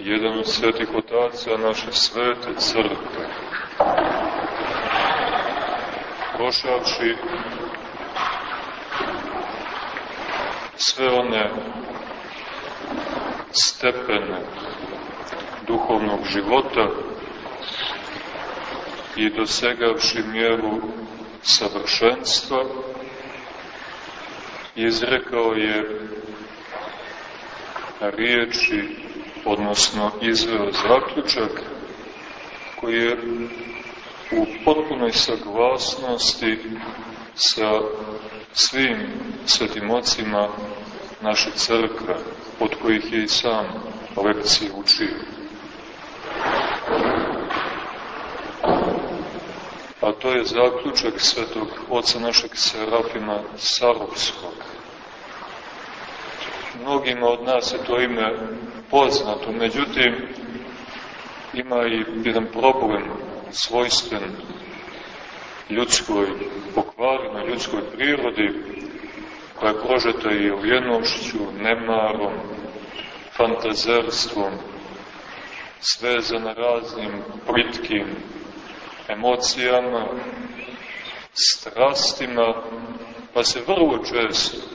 Jedan od svetih otaca naše svete crkve, prošavši sve one stepene duhovnog života i dosegavši mjeru savršenstva, izrekao je riječi, odnosno izveo zaključak, koji je u potpunoj saglasnosti sa svim svetim ocima naše crkve, od kojih je i sam lekcije učio. A to je zaključak svetog oca našeg Serafima Sarovskog. Mnogima od nas je to ime poznato, međutim, ima i jedan problem svojstven ljudskoj pokvarenoj ljudskoj prirodi, koja je prožeta i ljenošću, nemarom, fantazerstvom, svezana raznim plitkim emocijama, strastima, pa se vrlo često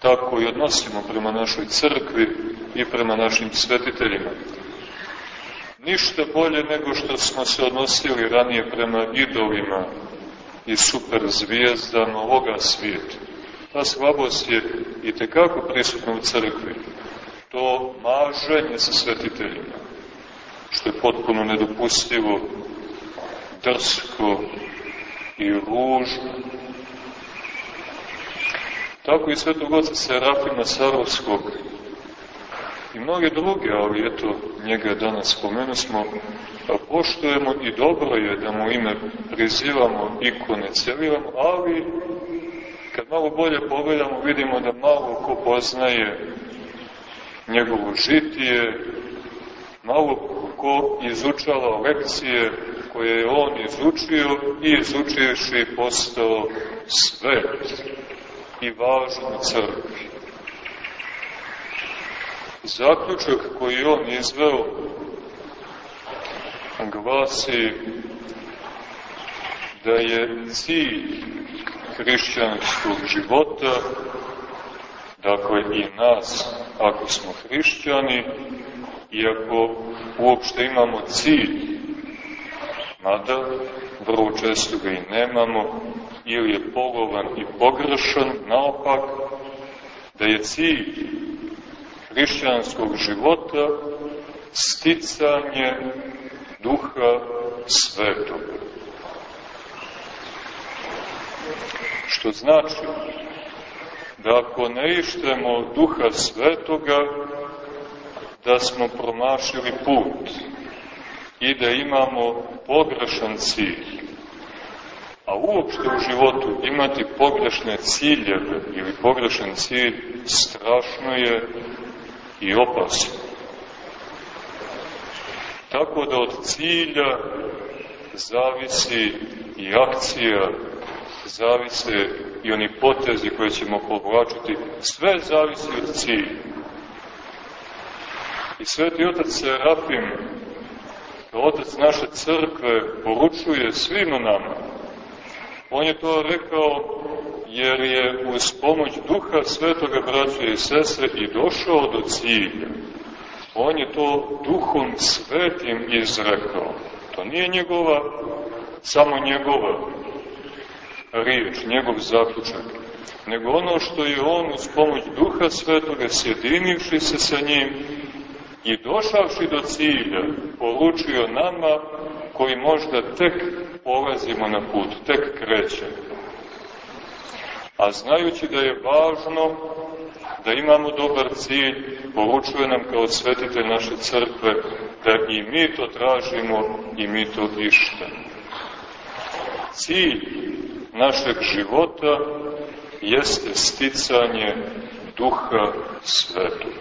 tako i odnosimo prema našoj crkvi i prema našim svetiteljima. Ništa bolje nego što smo se odnosili ranije prema idolima i super zvijezdama ovoga svijeta. Ta slabost je i tekako prisutna u crkvi. To maženje sa svetiteljima, što je potpuno nedopustivo, drsko i ružno. Tako i svetog oca Serafima Sarovskog. I mnoge druge, ali eto, njega danas spomenu smo, poštujemo i dobro je da mu ime prizivamo, ikone celiramo, ali kad malo bolje pogledamo, vidimo da malo ko poznaje njegovo žitije, malo ko izučava lekcije koje je on izučio i izučivši postao svet i važan u crkvi. Zaključak koji on izveo glasi da je cilj hrišćanskog života, dakle i nas, ako smo hrišćani, i ako uopšte imamo cilj, mada vrlo često ga i nemamo, ili je polovan i pogrešan, naopak, da je cilj hrišćanskog života sticanje duha svetog. Što znači da ako ne ištemo duha svetoga, da smo promašili put i da imamo pogrešan cilj. A uopšte u životu imati pogrešne ciljeve ili pogrešan cilj strašno je i opasno. Tako da od cilja zavisi i akcija, zavise i oni potezi koje ćemo povlačiti, sve zavisi od cilja. I sveti otac Serafim, otac naše crkve, poručuje svima nama. On je to rekao jer je uz pomoć duha svetoga braća i sestre i došao do cilja. On je to duhom svetim izrekao. To nije njegova, samo njegova riječ, njegov zaključak, nego ono što je on uz pomoć duha svetoga sjedinivši se sa njim i došavši do cilja poručio nama koji možda tek polazimo na put, tek krećemo a znajući da je važno da imamo dobar cilj, poručuje nam kao svetitelj naše crkve da i mi to tražimo i mi to ištemo. Cilj našeg života jeste sticanje duha svetog.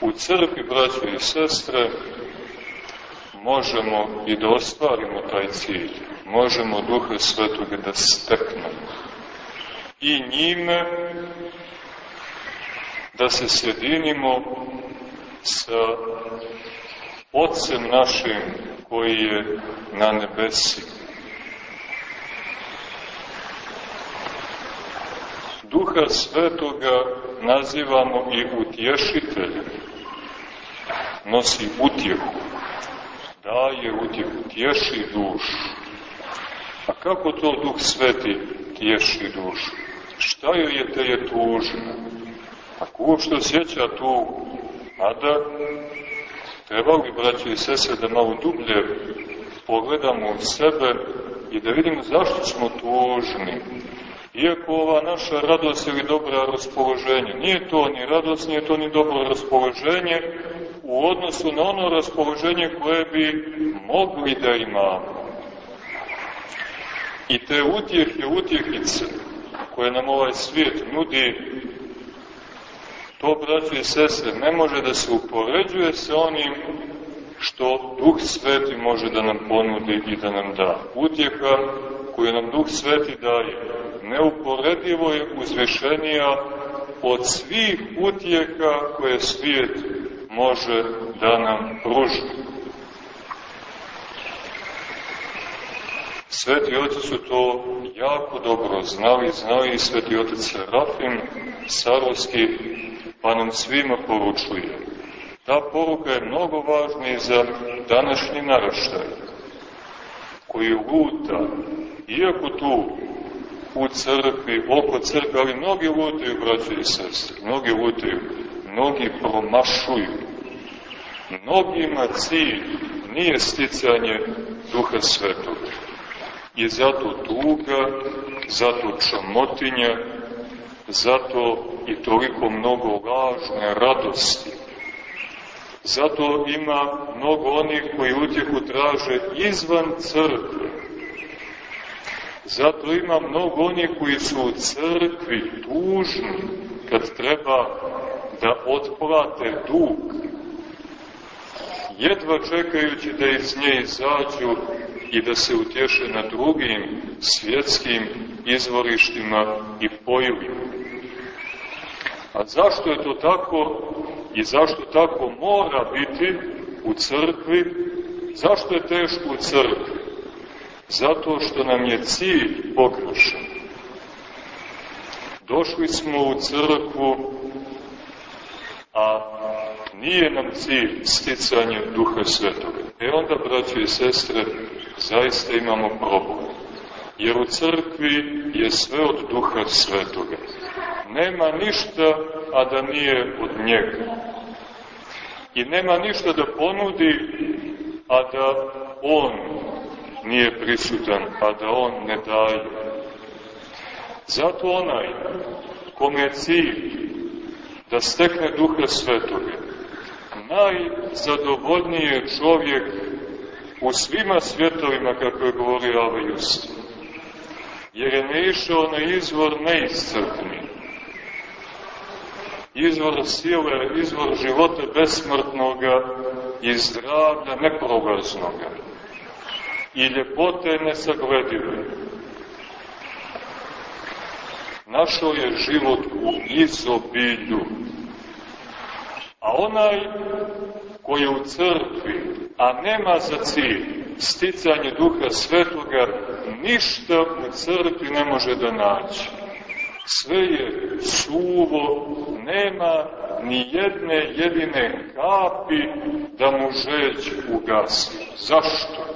U crkvi, braćo i sestre, možemo i da ostvarimo taj cilj. Možemo Duha Svetoga da steknemo. I njime da se sjedinimo sa Otcem našim koji je na nebesi. Duha Svetoga nazivamo i utješiteljem. Nosi utjehu, daje utjehu, tješi dušu. A kako to Duh Sveti tješi dušu? Šta joj je te je tužno? Ako uopšte osjeća tu, mada trebalo bi, braći i sese, da malo dublje pogledamo u sebe i da vidimo zašto smo tužni. Iako ova naša radost ili dobra raspoloženje, nije to ni radost, nije to ni dobro raspoloženje u odnosu na ono raspoloženje koje bi mogli da imamo. I te utjehe, utjehice koje nam ovaj svijet nudi, to, braći i sestre, ne može da se upoređuje sa onim što Duh Sveti može da nam ponudi i da nam da. Utjeha koju nam Duh Sveti daje neuporedivo je uzvišenija od svih utjeha koje svijet može da nam pruži. Sveti oci su to jako dobro znali, znali i sveti otac Serafim Sarovski, pa nam svima poručuje. Ta poruka je mnogo važna i za današnji naraštaj, koji luta, iako tu u crkvi, oko crkve, ali mnogi lutaju, braće i sestre, mnogi lutaju, mnogi promašuju. Mnogima cilj nije sticanje Duha Svetoga. I zato tuga, zato čamotinja, zato i toliko mnogo lažne radosti. Zato ima mnogo onih koji utjehu traže izvan crkve, Zato ima mnogo onih koji su u crkvi tužni kad treba da otplate dug, jedva čekajući da iz nje izađu i da se utješe na drugim svjetskim izvorištima i pojivima. A zašto je to tako i zašto tako mora biti u crkvi? Zašto je teško u crkvi? Zato što nam je cilj pogrešan. Došli smo u crkvu, a nije nam cilj sticanje Duha Svetoga. E onda, braći i sestre, zaista imamo problem. Jer u crkvi je sve od Duha Svetoga. Nema ništa, a da nije od njega. I nema ništa da ponudi, a da on nije prisutan, a da on ne daje. Zato onaj kome je cilj da stekne duha svetoga, najzadovoljniji je čovjek u svima svjetovima, kako je govorio Ava Justin. Jer je ne išao na izvor neiscrpni, izvor sile, izvor života besmrtnoga i zdravlja neprolaznoga i ljepote nesagledive. Našao je život u izobilju. A onaj koji je u crkvi, a nema za cilj sticanje duha svetoga, ništa u crkvi ne može da naći. Sve je suvo, nema ni jedne jedine kapi da mu žeć ugasi. Zašto?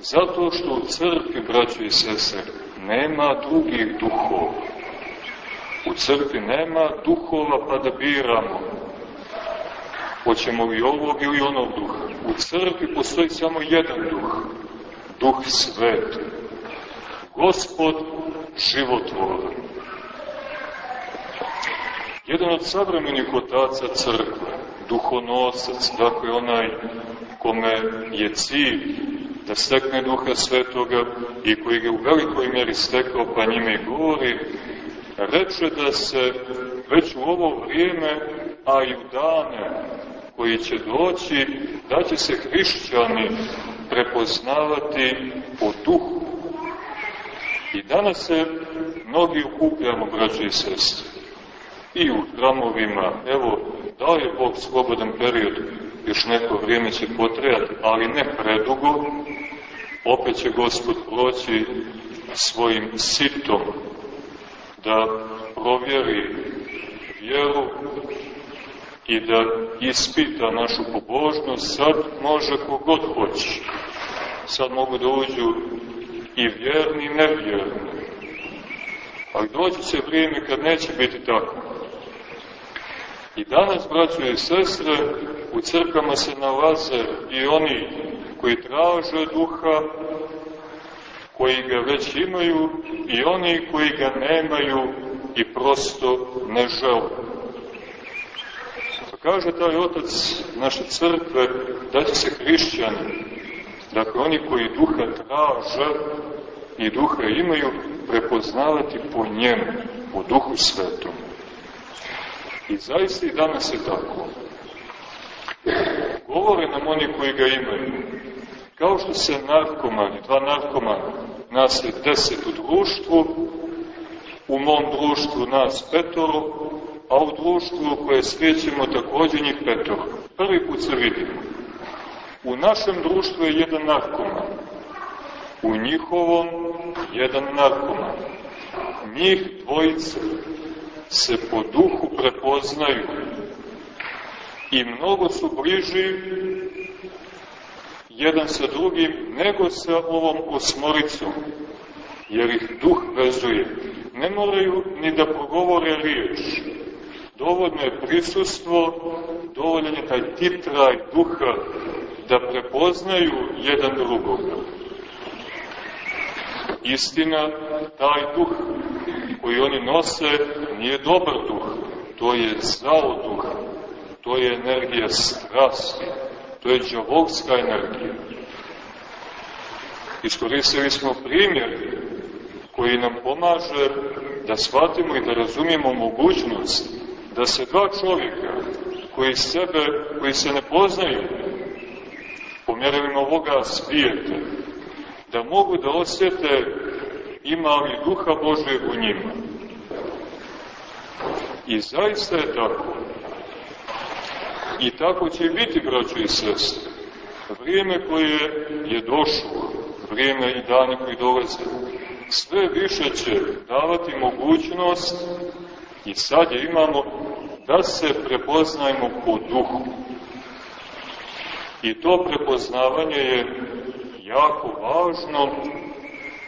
Zato što u crkvi, braći i sese, nema drugih duhova. U crkvi nema duhova pa da biramo. Hoćemo li ovog ili onog duha. U crkvi postoji samo jedan duh. Duh sveti. Gospod životvoran. Jedan od savremenih otaca crkve, duhonosac, dakle onaj kome je cilj da stekne duha svetoga i koji ga u velikoj mjeri stekao, pa njime i govori, reče da se već u ovo vrijeme, a i u dane koji će doći, da će se hrišćani prepoznavati po duhu. I danas se mnogi ukupljamo, braći i sestre, i u hramovima, evo, da je Bog slobodan period, još neko vrijeme će potrejati, ali ne predugo, opet će Gospod proći svojim sitom da provjeri vjeru i da ispita našu pobožnost, sad može kogod hoće. Sad mogu da uđu i vjerni i nevjerni. Ali doći će vrijeme kad neće biti tako. I danas, braćo i sestre, u crkvama se nalaze i oni koji traže duha, koji ga već imaju i oni koji ga nemaju i prosto ne žele. Pa kaže taj otac naše crkve da će se hrišćani, dakle oni koji duha traže i duha imaju, prepoznavati po njemu, po duhu svetom. I zaista i danas je tako. Govore nam oni koji ga imaju. Kao što se narkomani, dva narkomana, nas je deset u društvu, u mom društvu nas petoro, a u društvu koje srećemo takođe njih petoro. Prvi put se vidimo. U našem društvu je jedan narkoman. U njihovom jedan narkoman. Njih dvojice se po duhu prepoznaju i mnogo su bliži jedan sa drugim nego sa ovom osmoricom, jer ih duh vezuje. Ne moraju ni da progovore riječ. Dovoljno je prisustvo, dovoljan je taj titraj duha da prepoznaju jedan drugog. Istina, taj duh koji oni nose nije dobar duh, to je zao duh, to je energija strasti, to je džavogska energija. Iskoristili smo primjer koji nam pomaže da shvatimo i da razumijemo mogućnost da se dva čovjeka koji sebe, koji se ne poznaju po mjerovima ovoga svijeta, da mogu da osjete ima li duha Božeg u njima. I zaista je tako. I tako će biti, braćo i sestre. Vrijeme koje je došlo, vrijeme i dane koji dolaze, sve više će davati mogućnost i sad je imamo da se prepoznajemo po duhu. I to prepoznavanje je jako važno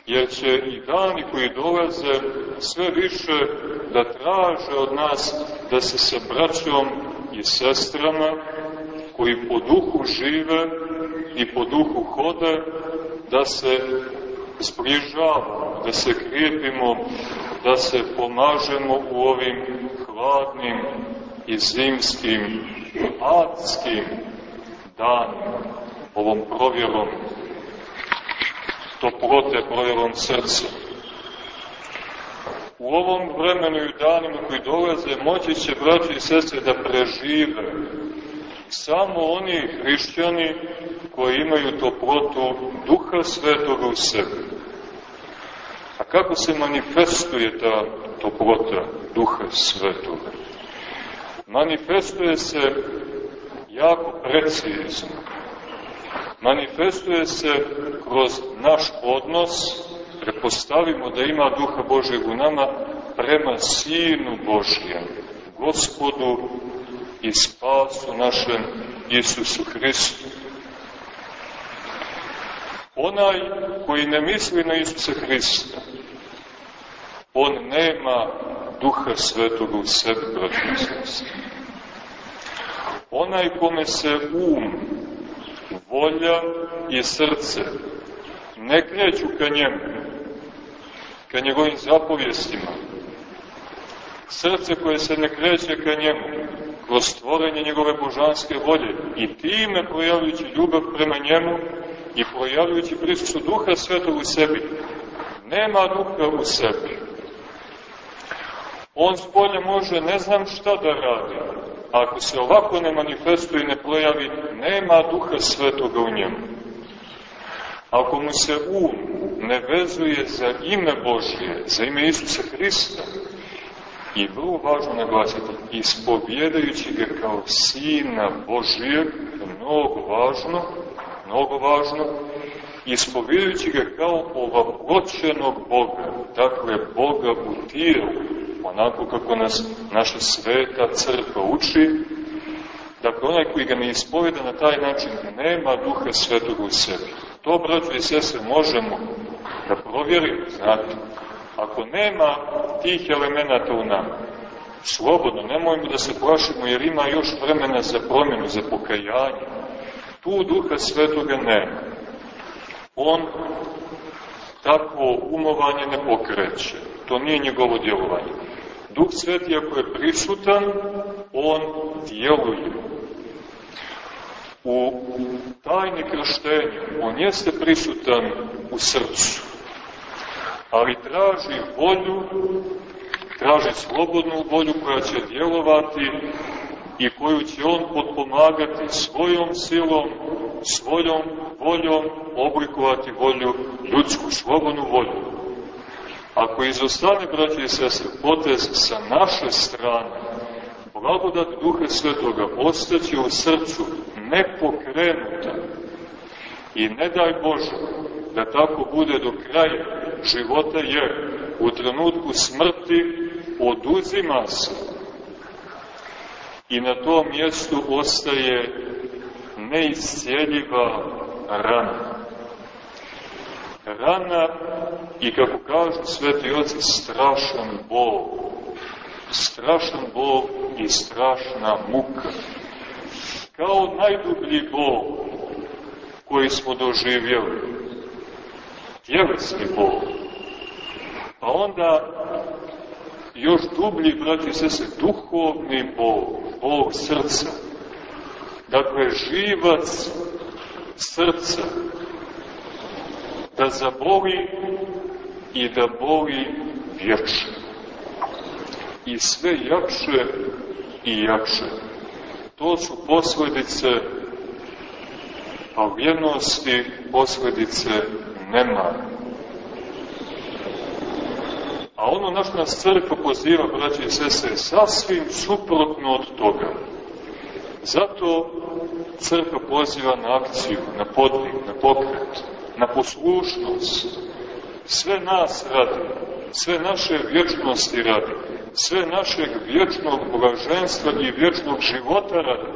jer će i dani koji dolaze sve više da traže od nas da se sa braćom i sestrama koji po duhu žive i po duhu hode, da se zbližavamo, da se krijepimo, da se pomažemo u ovim hladnim i zimskim, adskim danima, ovom provjerom toplote projevom srca. U ovom vremenu i danima koji dolaze moći će braći i sestre da prežive samo oni hrišćani koji imaju toplotu duha svetoga u sebi. A kako se manifestuje ta toplota duha svetoga? Manifestuje se jako precizno manifestuje se kroz naš odnos, prepostavimo da ima Duha Božeg u nama, prema Sinu Božjem, Gospodu i spasu našem Isusu Hristu. Onaj koji ne misli na Isusa Hrista, on nema Duha Svetog u sebi, braći Onaj kome se um volja i srce ne kreću ka njemu, ka njegovim zapovjestima. Srce koje se ne kreće ka njemu, kroz stvorenje njegove božanske volje i time projavljujući ljubav prema njemu i projavljujući prisustu duha svetog u sebi, nema duha u sebi. On s polja može ne znam šta da radi, ako se ovako ne manifestuje i ne projavi, nema duha svetoga u njemu. Ako mu se um ne vezuje za ime Božije, za ime Isusa Hrista, i vrlo važno naglasiti, ispovjedajući ga kao Sina Božije, mnogo važno, mnogo važno, ispovjedajući ga kao ovaploćenog Boga, dakle Boga u tijelu, onako kako nas naša sveta crkva uči, dakle onaj koji ga ne ispovjeda na taj način nema duha svetog u sebi. To, braćo i sese, možemo da provjerimo, znate. Ako nema tih elemenata u nama, slobodno, nemojmo da se plašimo, jer ima još vremena za promjenu, za pokajanje. Tu duha svetoga nema. On takvo umovanje ne pokreće. To nije njegovo djelovanje. Duh Sveti, ako je prisutan, on djeluje. U tajni krštenja on jeste prisutan u srcu, ali traži volju, traži slobodnu volju koja će djelovati i koju će on potpomagati svojom silom, svojom voljom, oblikovati volju ljudsku, slobodnu volju. Ako izostane, braći i sestre, potez sa naše strane, blagodat Duha Svetoga ostaće u srcu nepokrenuta i ne daj Bože da tako bude do kraja života, jer u trenutku smrti oduzima se i na tom mjestu ostaje neiscijeljiva rana. Rana i, kako kažu sveti oci, strašan bol. Strašan bol i strašna muka. Kao najdublji bol koji smo doživjeli. Tjelesni bol. Pa onda još dublji, braći se, se duhovni bol, bol srca. Dakle, živac srca, da zaboli i da boli vječno. I sve jakše i jakše. To su posledice aljenosti, posledice nemara. A ono na što nas crkva poziva, braći i sese, je sasvim suprotno od toga. Zato crkva poziva na akciju, na podvig, na pokret, na poslušnost. Sve nas radi, sve naše vječnosti radi, sve našeg vječnog blaženstva i vječnog života radi.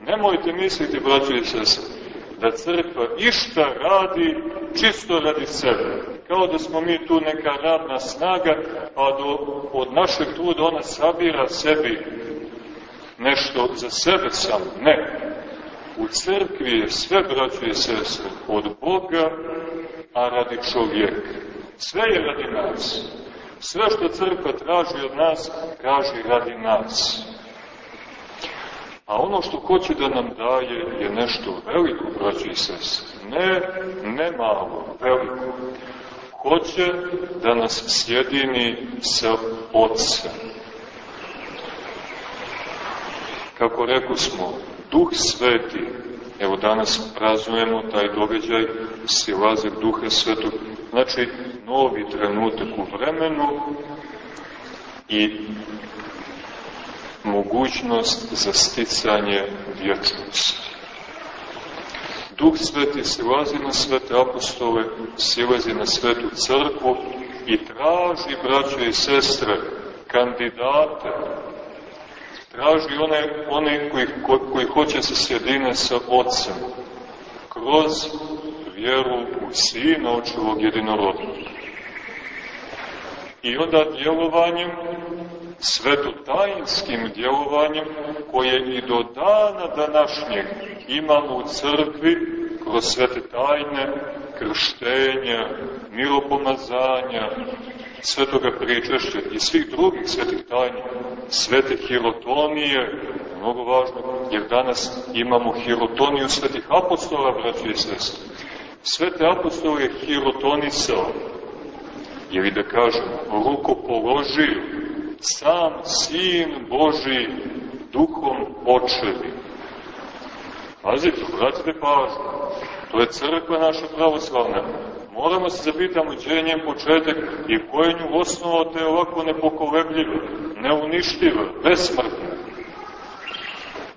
Nemojte misliti, braći i sese, da crkva išta radi čisto radi sebe kao da smo mi tu neka radna snaga, pa do, od našeg truda ona sabira sebi nešto za sebe sam. Ne. U crkvi je sve, braće i sestre, od Boga, a radi čovjeka. Sve je radi nas. Sve što crkva traži od nas, traži radi nas. A ono što hoće da nam daje je nešto veliko, braći i sestre. Ne, ne malo, veliko hoće da nas sjedini sa Otcem. Kako rekao smo, Duh Sveti, evo danas praznujemo taj događaj silazak Duha Svetog, znači novi trenutak u vremenu i mogućnost za sticanje vječnosti. Duh Sveti silazi na svete apostole, silazi na svetu crkvu i traži, braće i sestre, kandidate, traži one, one koji, ko, koji hoće se sjedine sa Otcem, kroz vjeru u Sina očevog jedinorodnog. I onda djelovanjem, svetotajinskim djelovanjem, koje i do dana današnjeg imamo u crkvi, kroz svete tajne, krštenja, miropomazanja, svetoga pričešća i svih drugih svetih tajni, svete hirotonije, mnogo važno, jer danas imamo hirotoniju svetih apostola, braći i sestri. Svete apostole je hirotonisao, ili da kažem, ruko položio, sam Sin Boži duhom očevi. Pazite, obratite pažnju. To je crkva naša pravoslavna. Moramo se zapitamo gdje je njen početak i ko je nju osnovao te ovako nepokolebljivo, neuništivo, besmrtno.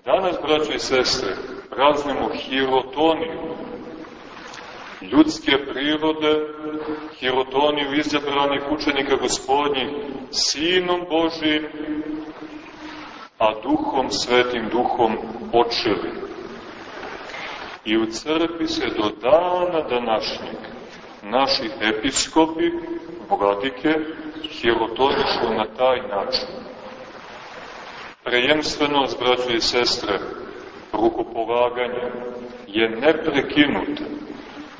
Danas, braćo i sestre, praznimo hirotoniju, ljudske prirode, hirotoniju izabranih učenika gospodnjih, Sinom Božim, a Duhom Svetim, Duhom Očevim. I u crkvi se do dana današnjeg naši episkopi, vladike, hirotonišu na taj način. Prejemstvenost, braćo i sestre, rukopolaganje je neprekinuta.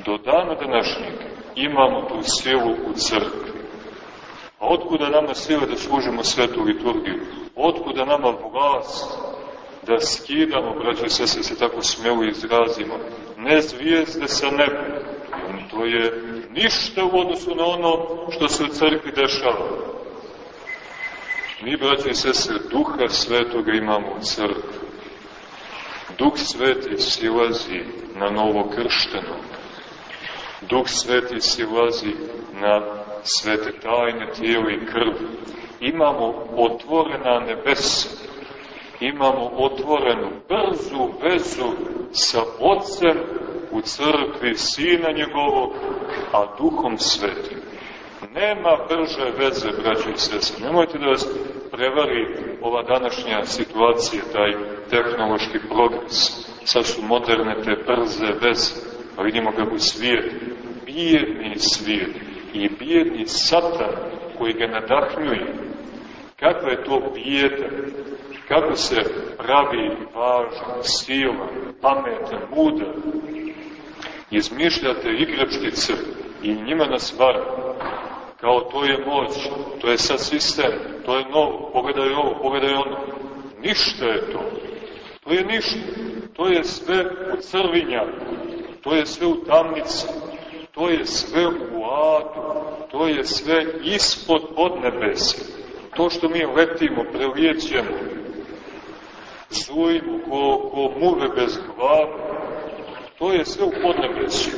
Do dana današnjeg imamo tu silu u crkvi. A otkuda nama sila da služimo svetu liturgiju? Otkuda nama vlast da skidamo, braćo i sestre, se tako smelo izrazimo, ne zvijezde sa neba, to je ništa u odnosu na ono što se u crkvi dešava. Mi, braćo i sestre, duha svetoga imamo u crkvi. Duh sveti silazi na novo krštenog. Duh sveti silazi na svete tajne tijelo i krv. Imamo otvorena nebesa. Imamo otvorenu brzu vezu sa Otcem u crkvi Sina njegovog, a Duhom Svetim. Nema brže veze, braći i sese. Nemojte da vas prevari ova današnja situacija, taj tehnološki progres. Sad su moderne te brze veze. Pa vidimo kako svijet, bijedni svijet i bijedni satan koji ga nadahnjuje. Kakva je to bijeda? Kako se pravi važan, silan, pametan, mudar? Izmišljate igračkice i njima nas vara kao to je moć, to je sad sistem, to je novo, pogledaj ovo, pogledaj ono. Ništa je to. To je ništa. To je sve u crvinja, to je sve u tamnici, to je sve u adu, to je sve ispod podnebesa. To što mi letimo, prelijećemo, zujimo ko, ko muve bez glava, to je sve u podnebesu.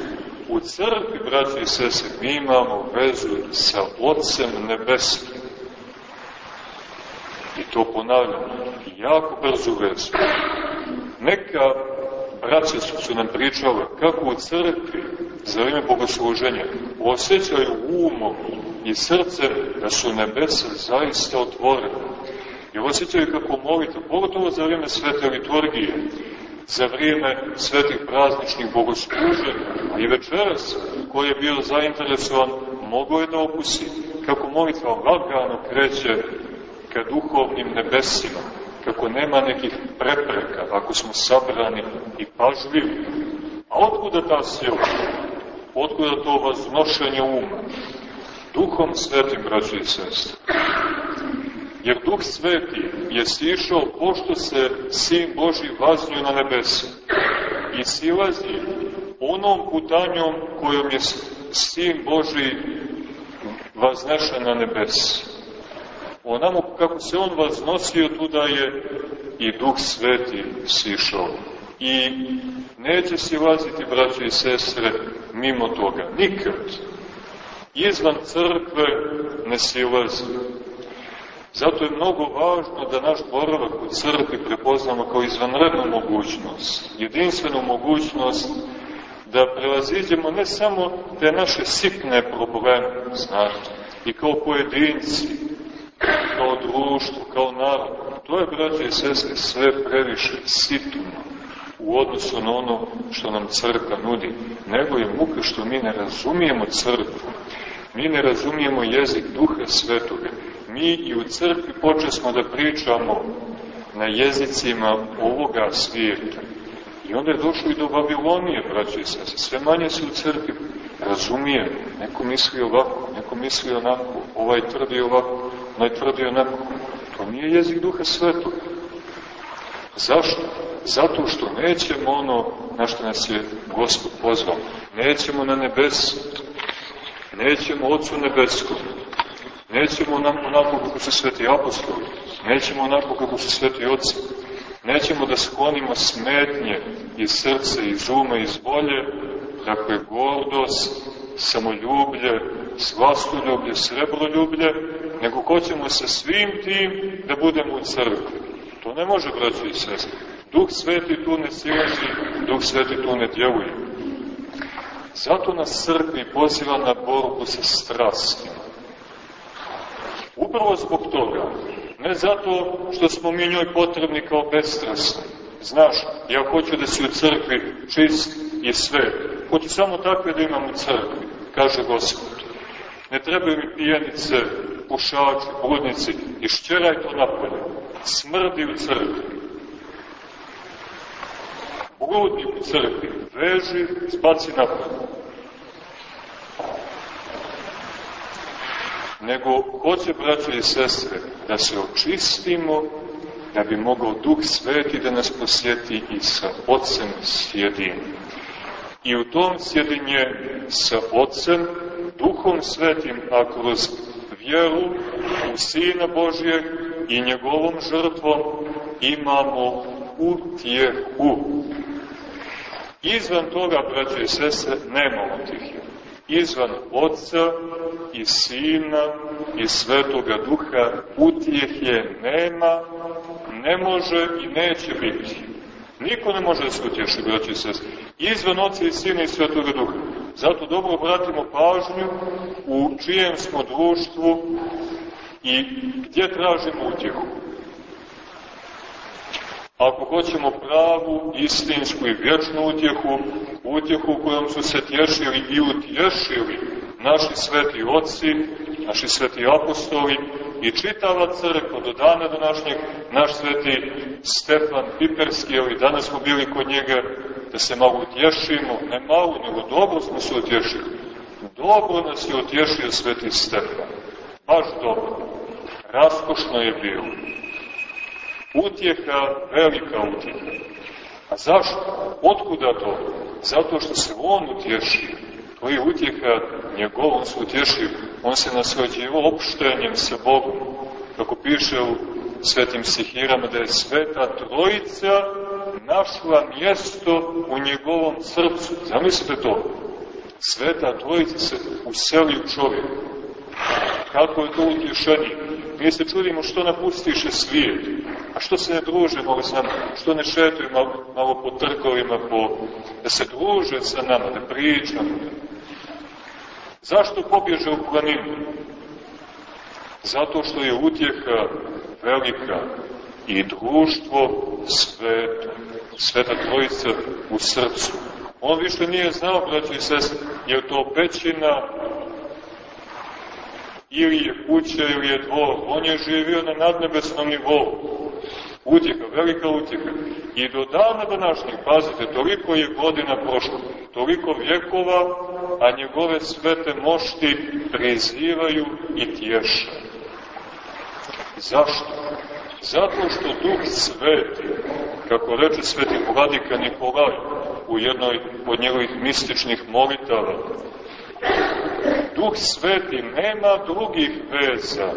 U crkvi, braći i sese, mi imamo vezu sa Otcem Nebeskim. I to ponavljam, jako brzu vezu. Neka braća su nam pričala kako u crkvi za vreme bogosluženja osjećaju umom i srcem da su nebesa zaista otvorene. I osjećaju kako molite, pogotovo za vreme svete liturgije, za vrijeme svetih prazničnih bogosluženja, a i večeras, ko je bio zainteresovan, mogo je da opusi kako molitva lagano kreće ka duhovnim nebesima, kako nema nekih prepreka, ako smo sabrani i pažljivi. A otkuda ta sila? Otkuda to vaznošenje uma? Duhom svetim, braći i sestri. Jer Duh Sveti je sišao pošto se Sin Boži vaznio na nebesa i silazi onom putanjom kojom je Sin Boži vaznešen na nebesa. Onamo kako se on vaznosio, tuda je i Duh Sveti sišao. I neće silaziti, braće i sestre, mimo toga. Nikad. Izvan crkve ne silazi. Zato je mnogo važno da naš boravak u crkvi prepoznamo kao izvanrednu mogućnost, jedinstvenu mogućnost da prelaziđemo ne samo te naše sitne probleme, znate, i kao pojedinci, kao društvo, kao narod. To je, braće i sestre, sve previše sitno u odnosu na ono što nam crkva nudi. Nego je muka što mi ne razumijemo crkvu, mi ne razumijemo jezik Duha Svetoga, mi i u crkvi počesmo da pričamo na jezicima ovoga svijeta. I onda je došlo i do Babilonije, braći i sese. Sve manje se u crkvi razumije. Neko misli ovako, neko misli onako, ovaj tvrdi ovako, onaj tvrdi onako. To nije jezik duha svetog. Zašto? Zato što nećemo ono na što nas je Gospod pozvao. Nećemo na nebes, nećemo Otcu nebeskom, Nećemo onako kako su sveti apostoli, nećemo onako kako su sveti oci, nećemo da sklonimo smetnje iz srca, iz uma, iz volje, dakle gordost, samoljublje, svastoljublje, srebroljublje, nego hoćemo sa svim tim da budemo u crkvi. To ne može, braći i sestri. Duh Sveti tu ne silazi, Duh Sveti tu ne djeluje. Zato nas crkvi poziva na borbu sa strastima. Upravo zbog toga, ne zato što smo mi njoj potrebni kao bestrasni. Znaš, ja hoću da si u crkvi čist i sve. Hoću samo takve da imam u crkvi, kaže Gospod. Ne trebaju mi pijenice, pušači, bludnici, išćeraj to napolje. Smrdi u crkvi. Bludnik u crkvi, veži, spaci napolje. Nego hoće, braće i sestre, da se očistimo, da bi mogao Duh Sveti da nas posjeti i sa Otcem sjedini. I u tom sjedinje sa Otcem, Duhom Svetim, a kroz vjeru u Sina Božijeg i njegovom žrtvom imamo utjehu. Izvan toga, braće i sestre, nema utjehe. Izvan Otca i Sina i Svetoga Duha utjehe nema, ne može i neće biti. Niko ne može da se utješi, braće i sestre. Izvan Otca i Sina i Svetoga Duha. Zato dobro obratimo pažnju u čijem smo društvu i gdje tražimo utjehu. Ako hoćemo pravu, istinsku i vječnu utjehu, utjehu kojom su se tješili i utješili naši sveti oci, naši sveti apostoli i čitava crkva do dana današnjeg, naš sveti Stefan Piperski, evo i danas smo bili kod njega, da se malo utješimo, ne malo, nego dobro smo se utješili. Dobro nas je utješio sveti Stefan, baš dobro, raskošno je bilo. Utjeha, velika utjeha. A zašto? Otkuda to? Zato što se on utješio. To je utjeha njegov, on se utješio. On se nasrođivo opštenjem sa Bogom. Kako piše u svetim stihirama da je sveta trojica našla mjesto u njegovom srcu. Zamislite to. Sveta trojica se useli u čovjeku. Kako je to utješanje? Mi se čudimo što napustiše svijet. A što se ne druže malo s nama? Što ne šetuju malo, malo po trgovima, po, da se druže sa nama, da pričamo? Zašto pobježe u planinu? Zato što je utjeha velika i društvo sveto, sveta trojica u srcu. On više nije znao, braći i sest, je to pećina ili je kuća ili je dvor. On je živio na nadnebesnom nivou. Utjeha, velika utjeha. I do dana današnjeg, pazite, toliko je godina prošlo, toliko vjekova, a njegove svete mošti prizivaju i tješa. Zašto? Zato što Duh Sveti, kako reče sveti vladika Nikolaj u jednoj od njegovih mističnih molitava, Duh Sveti nema drugih veza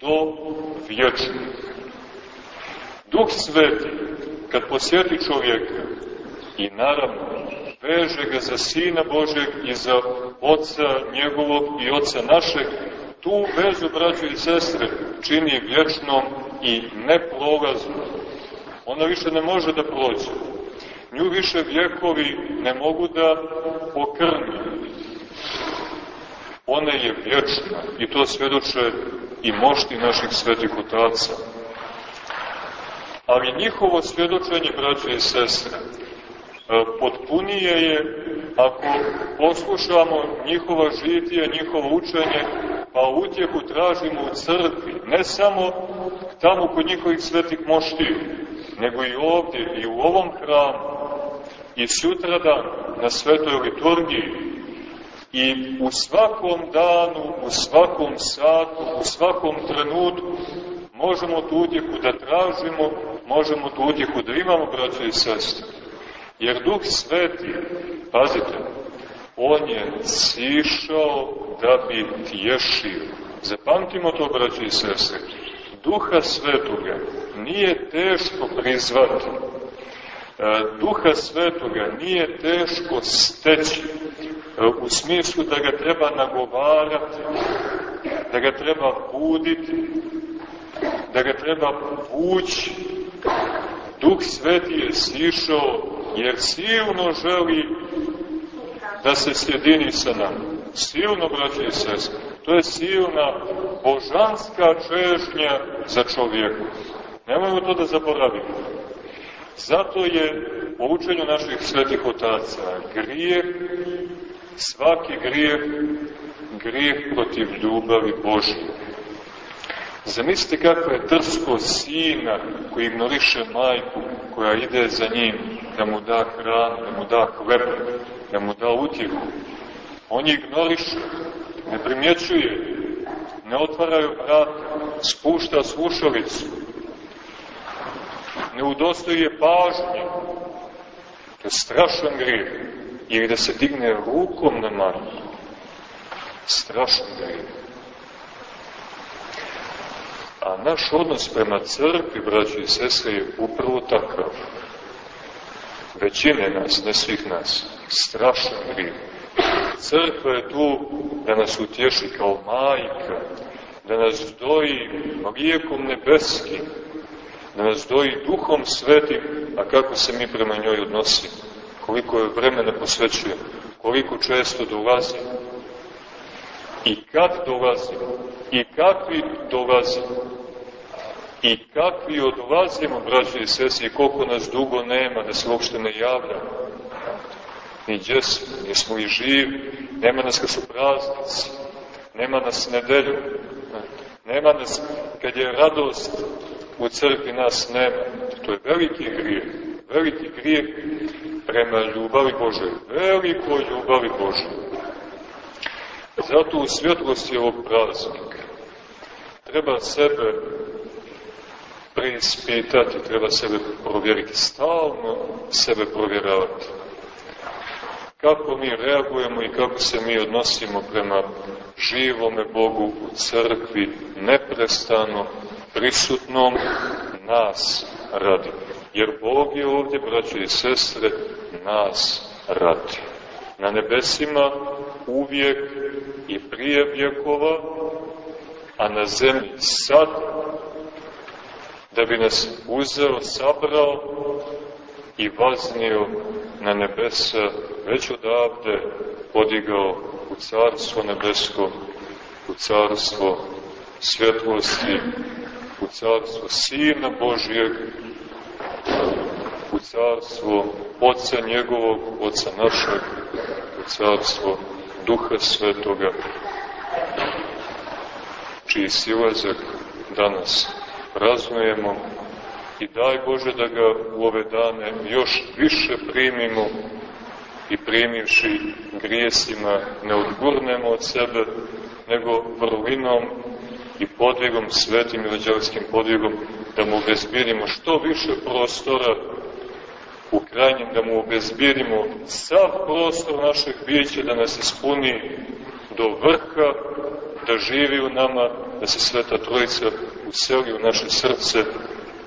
do vječnih. Duh Sveti, kad posjeti čovjeka, i naravno, veže ga za Sina Božeg i za Otca njegovog i Otca našeg, tu vezu, braćo i sestre, čini vječnom i neprolaznom. Ona više ne može da prođe. Nju više vjekovi ne mogu da pokrni. Ona je vječna i to svedoče i mošti naših svetih otaca. Ali njihovo svjedočenje, braće i sestre, potpunije je ako poslušamo njihova žitija, njihovo učenje, pa utjehu tražimo u crkvi, ne samo tamo kod njihovih svetih moštiju, nego i ovdje, i u ovom hramu, i sutradan na svetoj liturgiji, i u svakom danu, u svakom satu, u svakom trenutku možemo tu utjehu da tražimo, možemo tu utjehu da imamo, braće i sestre. Jer Duh Sveti, pazite, On je sišao da bi tješio. Zapamtimo to, braće i sestre. Duha Svetoga nije teško prizvati. E, Duha Svetoga nije teško steći e, u smislu da ga treba nagovarati, da ga treba buditi, da ga treba vući. Duh Sveti je sišao jer silno želi da se sjedini sa nama. Silno, braće i sestre. To je silna božanska čežnja za čovjeku. Nemojmo to da zaboravimo. Zato je po učenju naših svetih otaca grijeh, svaki grijeh, grijeh protiv ljubavi Božije. Zamislite kako je drsko sina koji ignoriše majku, koja ide za njim, da mu da hranu, da mu da hleb, da mu da utjehu. On je ignoriše, ne primjećuje, ne otvaraju vrata, spušta slušalicu, ne udostoje pažnje. To je strašan grijeh. Ili da se digne rukom na manju. Strašan grijeh. A naš odnos prema crkvi, braći i sestre, je upravo takav. Većine nas, ne svih nas. Strašan grijeh. Crkva je tu da nas utješi kao majka, da nas doji mlijekom nebeskim, da nas doji duhom svetim, a kako se mi prema njoj odnosimo, koliko je vremena posvećujemo, koliko često dolazimo, i kad dolazimo, i kakvi dolazimo, i kakvi odlazimo, braći i sesi, i koliko nas dugo nema, da se uopšte ne javljamo. Ni gdje smo, nismo i živi, nema nas kad su praznici, nema nas nedelju, nema nas kad je radost, u crkvi nas nema. To je veliki grijeh. Veliki grijeh prema ljubavi Bože. Veliko ljubavi Bože. Zato u svjetlosti ovog praznika treba sebe preispitati, treba sebe provjeriti, stalno sebe provjeravati. Kako mi reagujemo i kako se mi odnosimo prema živome Bogu u crkvi neprestano, prisutnom nas radi. Jer Bog je ovdje, braće i sestre, nas radi. Na nebesima uvijek i prije vjekova, a na zemlji sad, da bi nas uzeo, sabrao i vaznio na nebesa, već odavde podigao u carstvo nebesko, u carstvo svjetlosti, u carstvo Sina Božijeg, u carstvo Otca njegovog, Otca našeg, u carstvo Duha Svetoga, čiji silazak danas praznujemo i daj Bože da ga u ove dane još više primimo i primivši grijesima ne odgurnemo od sebe, nego vrlinom i podvigom, svetim i veđarskim podvigom, da mu obezbirimo što više prostora u krajnjem, da mu obezbirimo sav prostor našeg bića, da nas ispuni do vrha, da živi u nama, da se Sveta Trojica useli u naše srce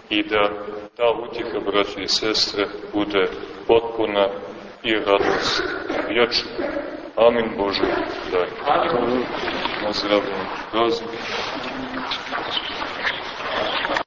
i da ta utjeha, braće i sestre, bude potpuna i radost vječna. Amin Bože, daj. Amin. Pozdravljamo. Prozim.